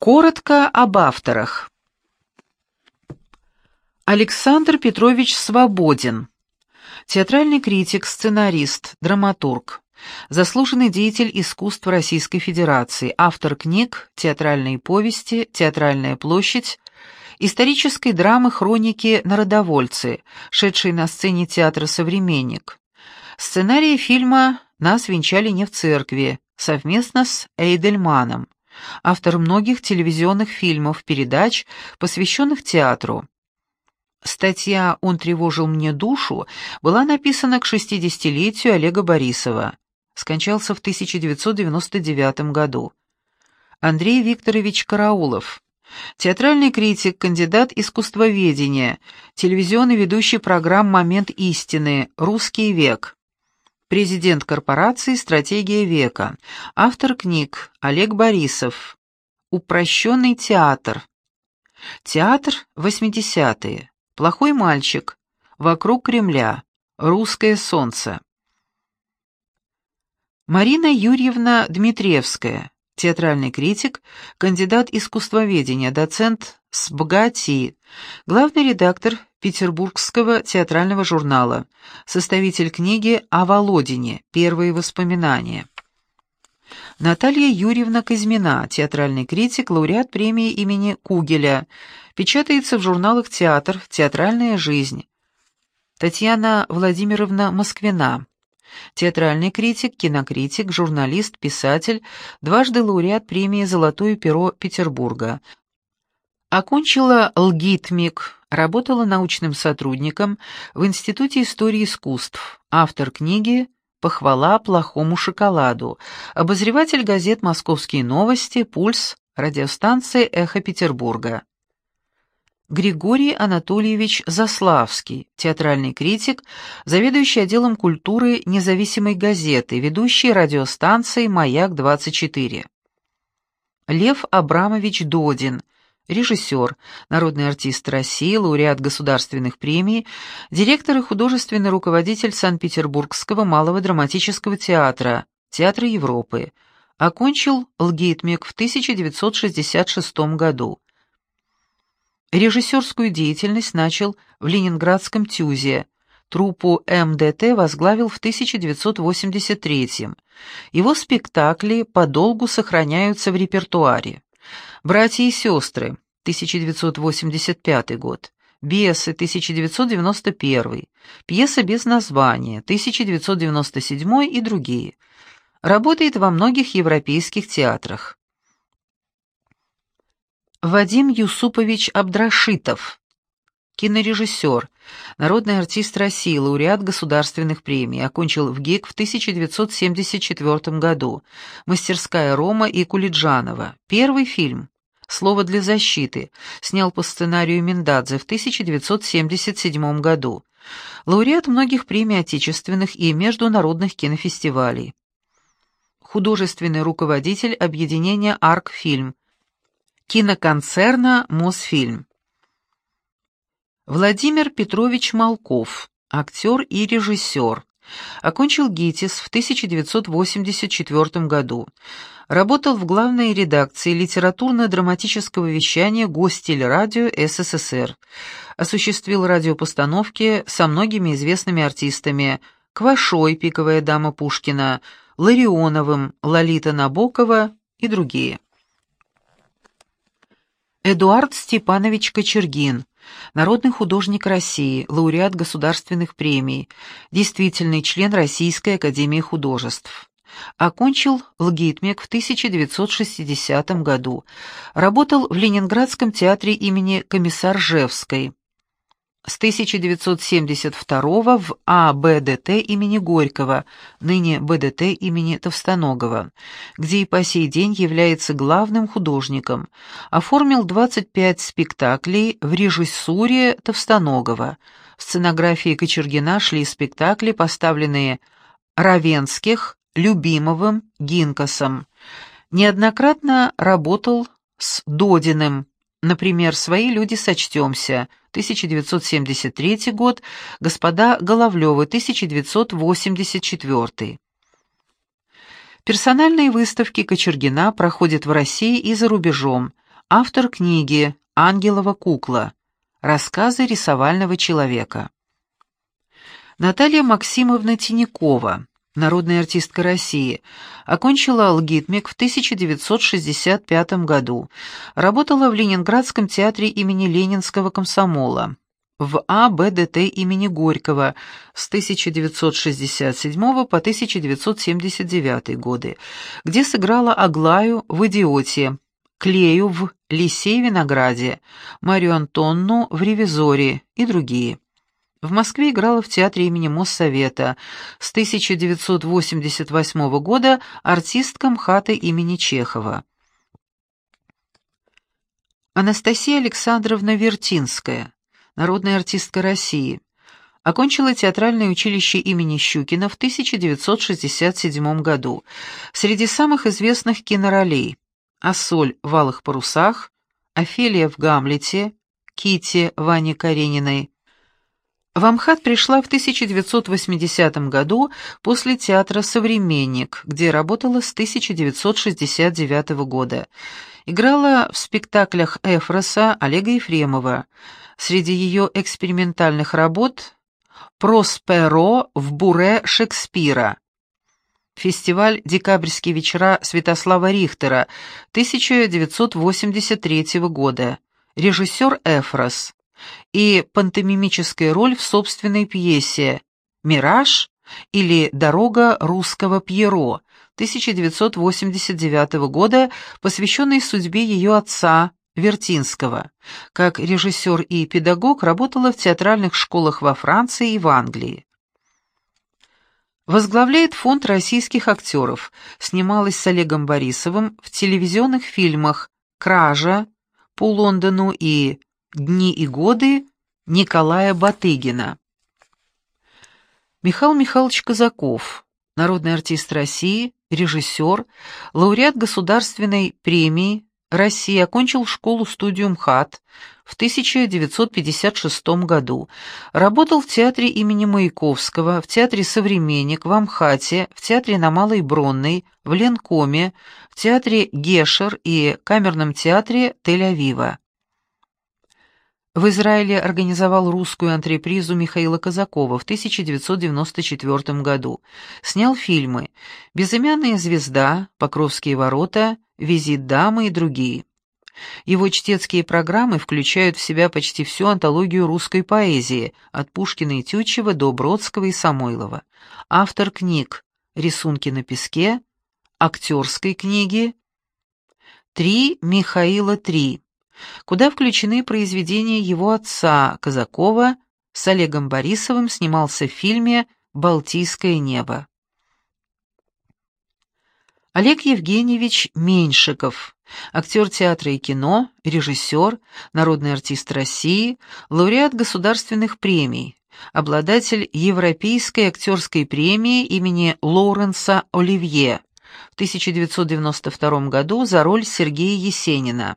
Коротко об авторах. Александр Петрович Свободин. Театральный критик, сценарист, драматург. Заслуженный деятель искусств Российской Федерации, автор книг «Театральные повести», «Театральная площадь», исторической драмы «Хроники народовольцы», шедшей на сцене театра «Современник». Сценарий фильма «Нас венчали не в церкви», совместно с Эйдельманом автор многих телевизионных фильмов, передач, посвященных театру. Статья «Он тревожил мне душу» была написана к 60-летию Олега Борисова. Скончался в 1999 году. Андрей Викторович Караулов. Театральный критик, кандидат искусствоведения, телевизионный ведущий программ «Момент истины», «Русский век». Президент корпорации «Стратегия века». Автор книг Олег Борисов. Упрощенный театр. Театр 80-е. Плохой мальчик. Вокруг Кремля. Русское солнце. Марина Юрьевна Дмитриевская. Театральный критик, кандидат искусствоведения, доцент СБГАТИ, главный редактор Петербургского театрального журнала, составитель книги о Володине «Первые воспоминания». Наталья Юрьевна Казьмина, театральный критик, лауреат премии имени Кугеля, печатается в журналах «Театр», «Театральная жизнь». Татьяна Владимировна Москвина, театральный критик, кинокритик, журналист, писатель, дважды лауреат премии «Золотое перо» Петербурга. Окончила ЛГИТМИК, Работала научным сотрудником в Институте истории искусств, автор книги «Похвала плохому шоколаду», обозреватель газет «Московские новости», «Пульс», радиостанции «Эхо Петербурга». Григорий Анатольевич Заславский, театральный критик, заведующий отделом культуры независимой газеты, ведущий радиостанции «Маяк-24». Лев Абрамович Додин – режиссер, народный артист России, лауреат государственных премий, директор и художественный руководитель Санкт-Петербургского малого драматического театра, Театра Европы. Окончил ЛГИТМИК в 1966 году. Режиссерскую деятельность начал в Ленинградском ТЮЗе. Труппу МДТ возглавил в 1983 Его спектакли подолгу сохраняются в репертуаре. «Братья и сестры», 1985 год, «Бесы», 1991, пьеса без названия, 1997 и другие. Работает во многих европейских театрах. Вадим Юсупович Абдрашитов, кинорежиссер, народный артист России, лауреат государственных премий, окончил в ГИК в 1974 году, «Мастерская Рома» и Кулиджанова. Первый фильм «Слово для защиты» снял по сценарию Миндадзе в 1977 году. Лауреат многих премий отечественных и международных кинофестивалей. Художественный руководитель объединения «Аркфильм», киноконцерна «Мосфильм». Владимир Петрович Малков, актер и режиссер. Окончил ГИТИС в 1984 году. Работал в главной редакции литературно-драматического вещания Гостелерадио СССР. Осуществил радиопостановки со многими известными артистами Квашой, пиковая дама Пушкина, Ларионовым, Лолита Набокова и другие. Эдуард Степанович Кочергин, народный художник России, лауреат государственных премий, действительный член Российской академии художеств. Окончил ЛГИТМЕК в 1960 году. Работал в Ленинградском театре имени Комиссаржевской с 1972 в АБДТ имени Горького, ныне БДТ имени Товстоногова, где и по сей день является главным художником, оформил 25 спектаклей в режиссуре Товстоногова. В сценографии Кочергина шли спектакли, поставленные Равенских, Любимовым, Гинкасом. Неоднократно работал с Додиным, Например, «Свои люди сочтемся», 1973 год, «Господа Головлевы», 1984. Персональные выставки Кочергина проходят в России и за рубежом. Автор книги «Ангелова кукла. Рассказы рисовального человека». Наталья Максимовна Тинякова, народная артистка России, окончила алгитмик в 1965 году, работала в Ленинградском театре имени Ленинского комсомола, в АБДТ имени Горького с 1967 по 1979 годы, где сыграла Аглаю в «Идиоте», Клею в «Лисе Винограде», Марию Антонну в «Ревизоре» и другие. В Москве играла в театре имени Моссовета. С 1988 года артистка МХАТа имени Чехова. Анастасия Александровна Вертинская, народная артистка России. Окончила театральное училище имени Щукина в 1967 году. Среди самых известных киноролей «Ассоль в алых парусах», «Офелия в Гамлете», «Кити» Вани Карениной, в Амхат пришла в 1980 году после театра «Современник», где работала с 1969 года. Играла в спектаклях Эфроса Олега Ефремова. Среди ее экспериментальных работ «Просперо в буре Шекспира», фестиваль «Декабрьские вечера» Святослава Рихтера 1983 года, режиссер Эфрос и пантомимическая роль в собственной пьесе «Мираж» или «Дорога русского Пьеро» 1989 года, посвященной судьбе ее отца Вертинского. Как режиссер и педагог работала в театральных школах во Франции и в Англии. Возглавляет фонд российских актеров, снималась с Олегом Борисовым в телевизионных фильмах «Кража», «По Лондону» и Дни и годы Николая Батыгина. Михаил Михайлович Казаков, народный артист России, режиссер, лауреат Государственной премии России, окончил школу-студию МХАТ в 1956 году, работал в театре имени Маяковского, в театре «Современник», в Амхате, в театре на Малой Бронной, в Ленкоме, в театре «Гешер» и камерном театре Тель-Авива. В Израиле организовал русскую антрепризу Михаила Казакова в 1994 году. Снял фильмы «Безымянная звезда», «Покровские ворота», «Визит дамы» и другие. Его чтецкие программы включают в себя почти всю антологию русской поэзии, от Пушкина и Тютчева до Бродского и Самойлова. Автор книг «Рисунки на песке», актерской книги «Три Михаила три», куда включены произведения его отца, Казакова, с Олегом Борисовым снимался в фильме «Балтийское небо». Олег Евгеньевич Меньшиков, актер театра и кино, режиссер, народный артист России, лауреат государственных премий, обладатель Европейской актерской премии имени Лоуренса Оливье в 1992 году за роль Сергея Есенина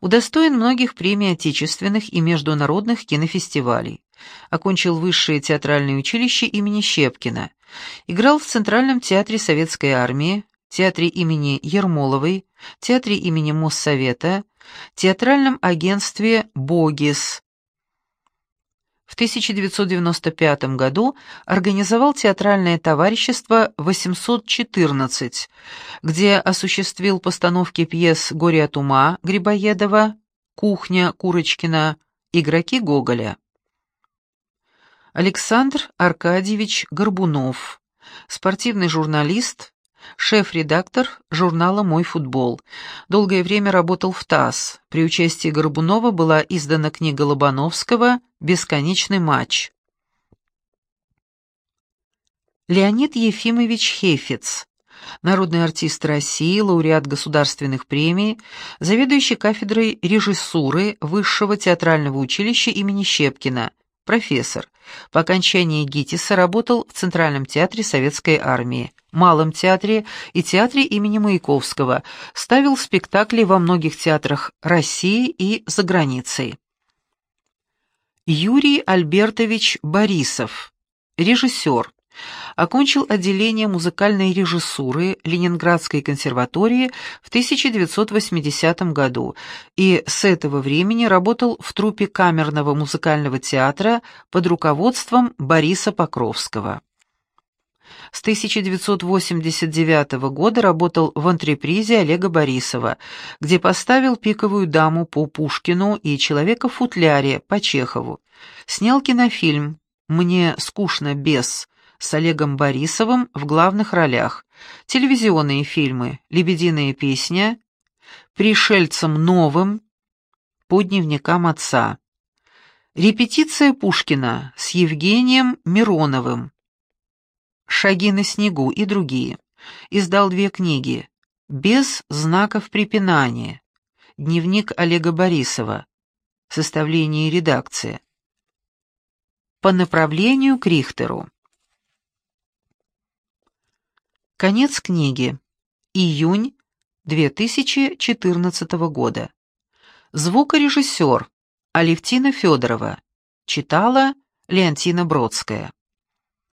удостоен многих премий отечественных и международных кинофестивалей. Окончил высшее театральное училище имени Щепкина. Играл в Центральном театре Советской армии, театре имени Ермоловой, театре имени Моссовета, театральном агентстве «Богис», в 1995 году организовал театральное товарищество «814», где осуществил постановки пьес «Горе от ума» Грибоедова, «Кухня» Курочкина, «Игроки» Гоголя. Александр Аркадьевич Горбунов, спортивный журналист, шеф-редактор журнала «Мой футбол». Долгое время работал в ТАСС. При участии Горбунова была издана книга Лобановского «Бесконечный матч». Леонид Ефимович Хефец, народный артист России, лауреат государственных премий, заведующий кафедрой режиссуры Высшего театрального училища имени Щепкина, профессор. По окончании ГИТИСа работал в Центральном театре Советской армии. Малом театре и театре имени Маяковского, ставил спектакли во многих театрах России и за границей. Юрий Альбертович Борисов, режиссер, Окончил отделение музыкальной режиссуры Ленинградской консерватории в 1980 году и с этого времени работал в труппе камерного музыкального театра под руководством Бориса Покровского. С 1989 года работал в антрепризе Олега Борисова, где поставил «Пиковую даму» по Пушкину и «Человека в футляре» по Чехову. Снял кинофильм «Мне скучно без» с Олегом Борисовым в главных ролях, телевизионные фильмы «Лебединая песня», «Пришельцам новым», по дневникам отца. Репетиция Пушкина с Евгением Мироновым. «Шаги на снегу» и другие. Издал две книги «Без знаков препинания», «Дневник Олега Борисова», «Составление и редакция». По направлению к Рихтеру. Конец книги. Июнь 2014 года. Звукорежиссер Алевтина Федорова. Читала Леонтина Бродская.